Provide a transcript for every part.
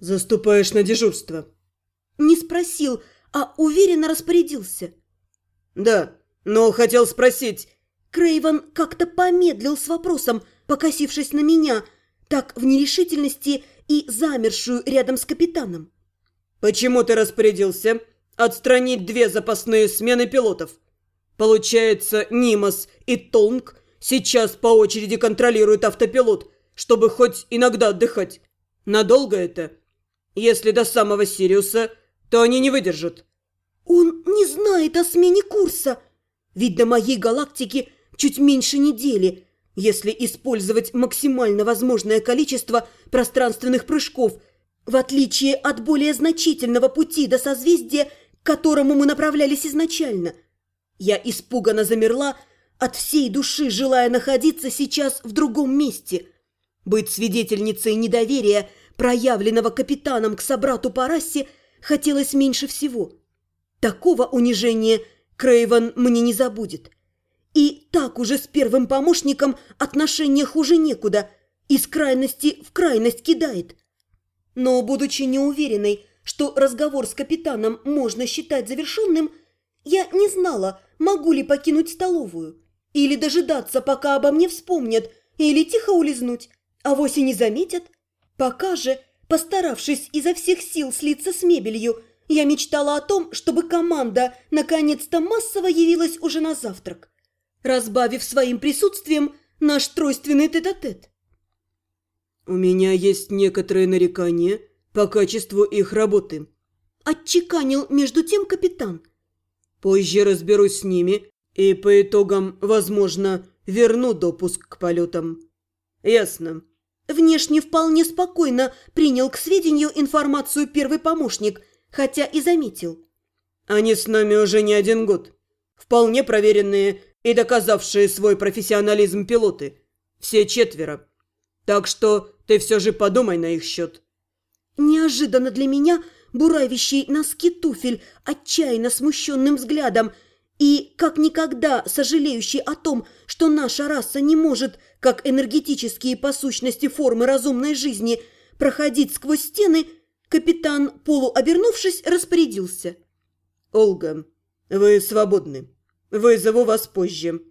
Заступаешь на дежурство. Не спросил, а уверенно распорядился. Да, но хотел спросить. Крейвен как-то помедлил с вопросом, покосившись на меня, так в нерешительности и замершую рядом с капитаном. Почему ты распорядился отстранить две запасные смены пилотов? Получается, Нимас и Толнг сейчас по очереди контролируют автопилот, чтобы хоть иногда отдыхать. Надолго это? Если до самого Сириуса, то они не выдержат. Он не знает о смене курса. Ведь до моей галактики чуть меньше недели, если использовать максимально возможное количество пространственных прыжков, в отличие от более значительного пути до созвездия, к которому мы направлялись изначально. Я испуганно замерла, от всей души желая находиться сейчас в другом месте. Быть свидетельницей недоверия – проявленного капитаном к собрату по расе, хотелось меньше всего. Такого унижения Крейвен мне не забудет. И так уже с первым помощником отношения хуже некуда, из крайности в крайность кидает. Но, будучи неуверенной, что разговор с капитаном можно считать завершенным, я не знала, могу ли покинуть столовую, или дожидаться, пока обо мне вспомнят, или тихо улизнуть, а вовсе не заметят – Пока же, постаравшись изо всех сил слиться с мебелью, я мечтала о том, чтобы команда наконец-то массово явилась уже на завтрак, разбавив своим присутствием наш тройственный тет-а-тет. -тет. «У меня есть некоторые нарекания по качеству их работы», – отчеканил между тем капитан. «Позже разберусь с ними и по итогам, возможно, верну допуск к полетам». «Ясно внешне вполне спокойно принял к сведению информацию первый помощник, хотя и заметил. «Они с нами уже не один год. Вполне проверенные и доказавшие свой профессионализм пилоты. Все четверо. Так что ты все же подумай на их счет». Неожиданно для меня буравящий носки туфель отчаянно смущенным взглядом и, как никогда, сожалеющий о том, что наша раса не может – как энергетические по сущности формы разумной жизни, проходить сквозь стены, капитан, полуобернувшись, распорядился. «Олга, вы свободны. Вызову вас позже».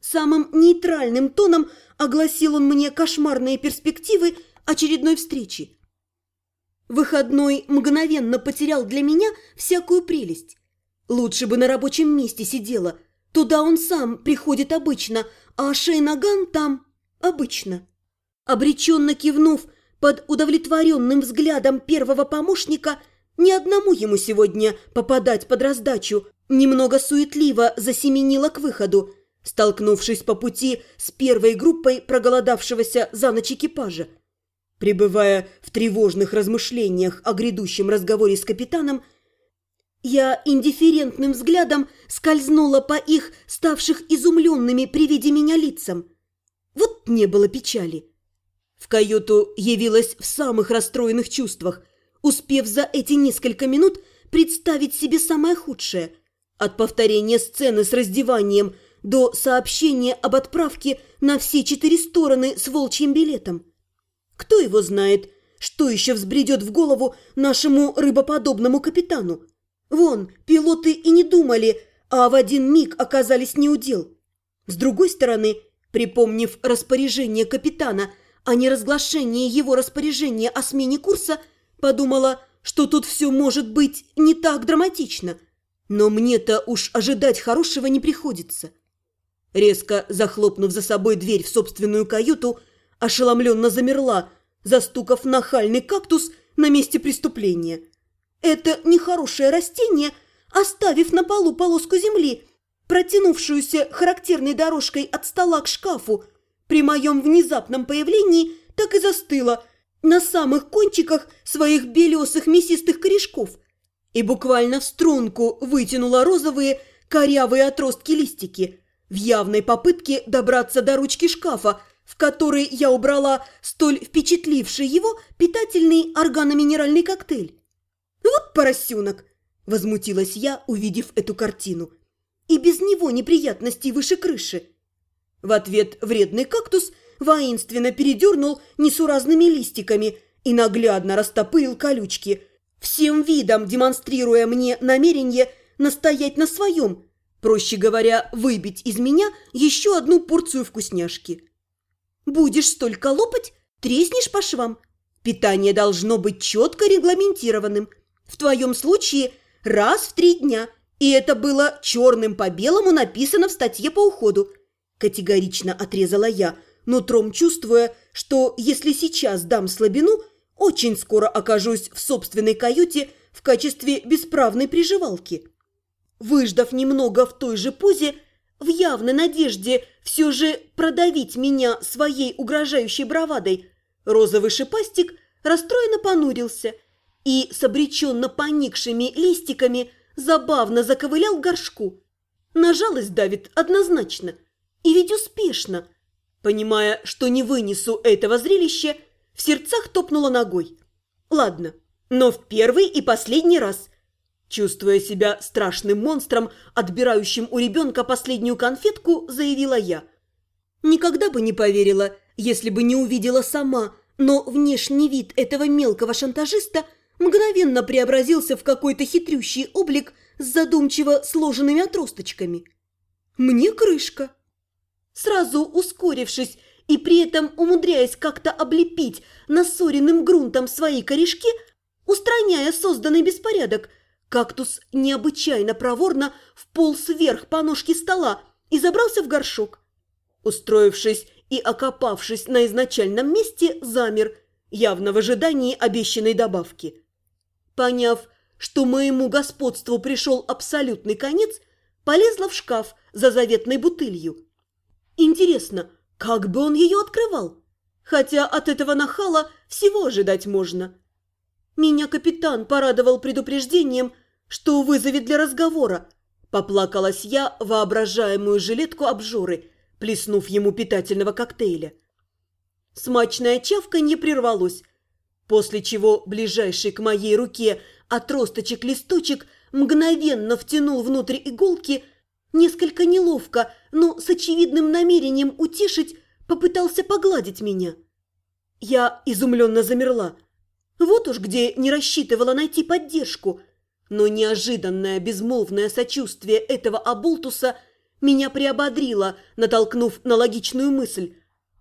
Самым нейтральным тоном огласил он мне кошмарные перспективы очередной встречи. Выходной мгновенно потерял для меня всякую прелесть. Лучше бы на рабочем месте сидела. Туда он сам приходит обычно, а Шейнаган там обычно. Обреченно кивнув под удовлетворенным взглядом первого помощника, ни одному ему сегодня попадать под раздачу, немного суетливо засеменила к выходу, столкнувшись по пути с первой группой проголодавшегося за ночь экипажа. Пребывая в тревожных размышлениях о грядущем разговоре с капитаном, я индифферентным взглядом скользнула по их ставших изумленными при виде меня лицам – вот не было печали. В каюту явилась в самых расстроенных чувствах, успев за эти несколько минут представить себе самое худшее. От повторения сцены с раздеванием до сообщения об отправке на все четыре стороны с волчьим билетом. Кто его знает, что еще взбредет в голову нашему рыбоподобному капитану? Вон, пилоты и не думали, а в один миг оказались неудел. С другой стороны, Припомнив распоряжение капитана, а не разглашение его распоряжения о смене курса, подумала, что тут все может быть не так драматично. Но мне-то уж ожидать хорошего не приходится. Резко захлопнув за собой дверь в собственную каюту, ошеломленно замерла, застукав нахальный кактус на месте преступления. Это нехорошее растение, оставив на полу полоску земли – протянувшуюся характерной дорожкой от стола к шкафу, при моем внезапном появлении так и застыла на самых кончиках своих белесых мясистых корешков и буквально в струнку вытянула розовые корявые отростки-листики в явной попытке добраться до ручки шкафа, в которой я убрала столь впечатливший его питательный органоминеральный коктейль. «Вот поросенок!» – возмутилась я, увидев эту картину – и без него неприятностей выше крыши. В ответ вредный кактус воинственно передернул несуразными листиками и наглядно растопырил колючки, всем видом демонстрируя мне намерение настоять на своем, проще говоря, выбить из меня еще одну порцию вкусняшки. Будешь столько лопать, треснешь по швам. Питание должно быть четко регламентированным. В твоем случае раз в три дня, и это было черным по белому написано в статье по уходу. Категорично отрезала я, нутром чувствуя, что если сейчас дам слабину, очень скоро окажусь в собственной каюте в качестве бесправной приживалки. Выждав немного в той же позе, в явной надежде все же продавить меня своей угрожающей бравадой, розовый шипастик расстроенно понурился и с обреченно поникшими листиками забавно заковылял к горшку. На жалость давит однозначно, и ведь успешно. Понимая, что не вынесу этого зрелища, в сердцах топнула ногой. Ладно, но в первый и последний раз – Чувствуя себя страшным монстром, отбирающим у ребенка последнюю конфетку, заявила я. Никогда бы не поверила, если бы не увидела сама, но внешний вид этого мелкого шантажиста мгновенно преобразился в какой-то хитрющий облик с задумчиво сложенными отросточками. Мне крышка. Сразу ускорившись и при этом умудряясь как-то облепить насоренным грунтом свои корешки, устраняя созданный беспорядок – Кактус необычайно проворно вполз вверх по ножке стола и забрался в горшок. Устроившись и окопавшись на изначальном месте, замер, явно в ожидании обещанной добавки. Поняв, что моему господству пришел абсолютный конец, полезла в шкаф за заветной бутылью. Интересно, как бы он ее открывал? Хотя от этого нахала всего ожидать можно. Меня капитан порадовал предупреждением – что вызовет для разговора. Поплакалась я воображаемую жилетку обжоры, плеснув ему питательного коктейля. Смачное чавканье прервалось, после чего ближайший к моей руке отросточек-листочек мгновенно втянул внутрь иголки, несколько неловко, но с очевидным намерением утешить, попытался погладить меня. Я изумленно замерла. Вот уж где не рассчитывала найти поддержку – но неожиданное безмолвное сочувствие этого оболтуса меня приободрило, натолкнув на логичную мысль.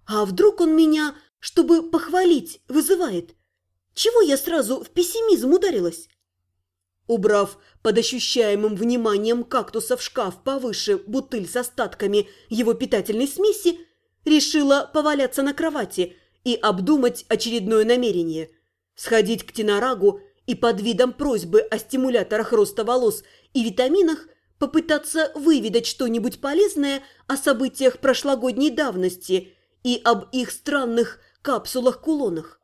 А вдруг он меня, чтобы похвалить, вызывает? Чего я сразу в пессимизм ударилась? Убрав под ощущаемым вниманием кактуса в шкаф повыше бутыль с остатками его питательной смеси, решила поваляться на кровати и обдумать очередное намерение – сходить к Тинорагу и под видом просьбы о стимуляторах роста волос и витаминах попытаться выведать что-нибудь полезное о событиях прошлогодней давности и об их странных капсулах-кулонах.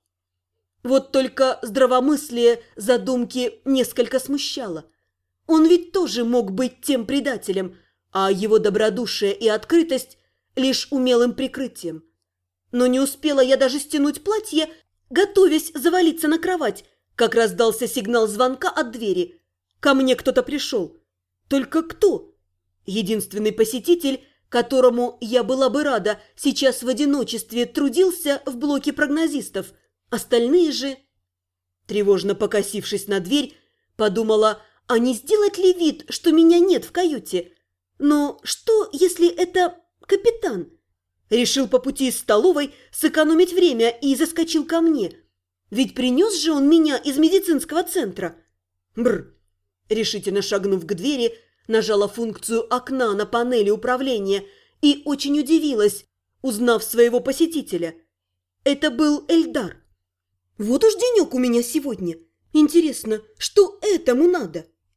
Вот только здравомыслие задумки несколько смущало. Он ведь тоже мог быть тем предателем, а его добродушие и открытость лишь умелым прикрытием. Но не успела я даже стянуть платье, готовясь завалиться на кровать, как раздался сигнал звонка от двери. Ко мне кто-то пришел. Только кто? Единственный посетитель, которому я была бы рада, сейчас в одиночестве трудился в блоке прогнозистов. Остальные же... Тревожно покосившись на дверь, подумала, а не сделать ли вид, что меня нет в каюте? Но что, если это капитан? Решил по пути из столовой сэкономить время и заскочил ко мне – ведь принес же он меня из медицинского центра. Бр. Решительно шагнув к двери, нажала функцию окна на панели управления и очень удивилась, узнав своего посетителя. Это был Эльдар. Вот уж денек у меня сегодня. Интересно, что этому надо?